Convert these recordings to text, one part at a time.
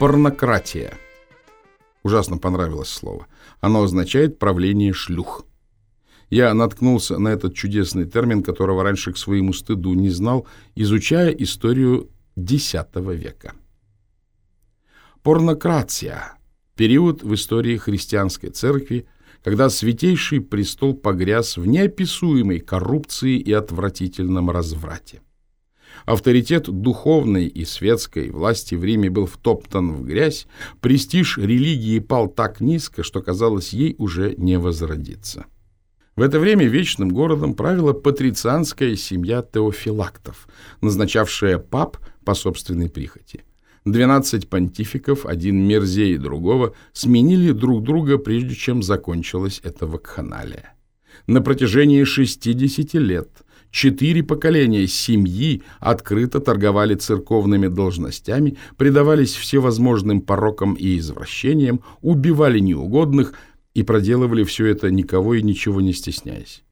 Порнократия. Ужасно понравилось слово. Оно означает правление шлюх. Я наткнулся на этот чудесный термин, которого раньше к своему стыду не знал, изучая историю X века. Порнократия – период в истории христианской церкви, когда Святейший престол погряз в неописуемой коррупции и отвратительном разврате. Авторитет духовной и светской власти в Риме был втоптан в грязь, престиж религии пал так низко, что казалось ей уже не возродиться. В это время вечным городом правила патрицианская семья теофилактов, назначавшая пап по собственной прихоти. Двенадцать понтификов, один мерзее другого, сменили друг друга, прежде чем закончилась эта вакханалия. На протяжении 60 лет четыре поколения семьи открыто торговали церковными должностями, предавались всевозможным порокам и извращениям, убивали неугодных – и проделывали все это никого и ничего не стесняясь.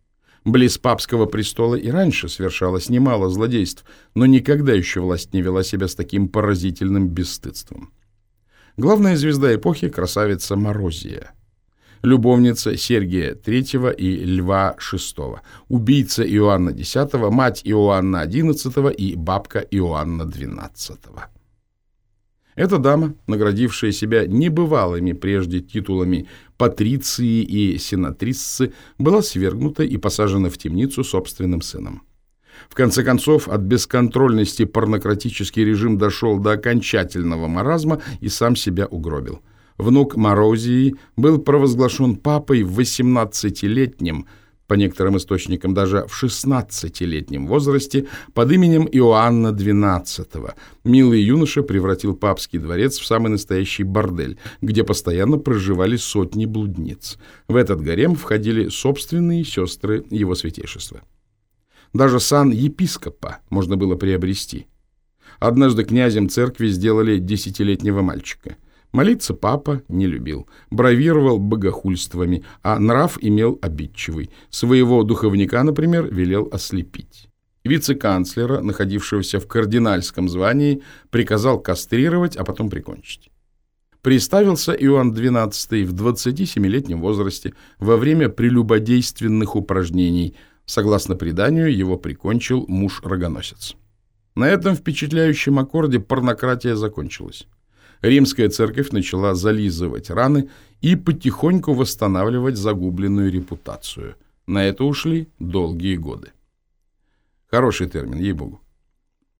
Близ папского престола и раньше совершалось немало злодейств, но никогда еще власть не вела себя с таким поразительным бесстыдством. Главная звезда эпохи – красавица Морозия, любовница Сергия III и Льва VI, убийца Иоанна X, мать Иоанна XI и бабка Иоанна XII. Эта дама, наградившая себя небывалыми прежде титулами патриции и сенатрисцы, была свергнута и посажена в темницу собственным сыном. В конце концов, от бесконтрольности порнократический режим дошел до окончательного маразма и сам себя угробил. Внук Морозии был провозглашен папой в 18-летнем, по некоторым источникам даже в 16-летнем возрасте, под именем Иоанна XII. Милый юноша превратил папский дворец в самый настоящий бордель, где постоянно проживали сотни блудниц. В этот гарем входили собственные сестры его святейшества. Даже сан епископа можно было приобрести. Однажды князем церкви сделали десятилетнего мальчика – Молиться папа не любил, бравировал богохульствами, а нрав имел обидчивый. Своего духовника, например, велел ослепить. Вице-канцлера, находившегося в кардинальском звании, приказал кастрировать, а потом прикончить. Приставился Иоанн XII в 27-летнем возрасте во время прелюбодейственных упражнений. Согласно преданию, его прикончил муж-рогоносец. На этом впечатляющем аккорде порнократия закончилась римская церковь начала зализывать раны и потихоньку восстанавливать загубленную репутацию. На это ушли долгие годы. Хороший термин, ей-богу.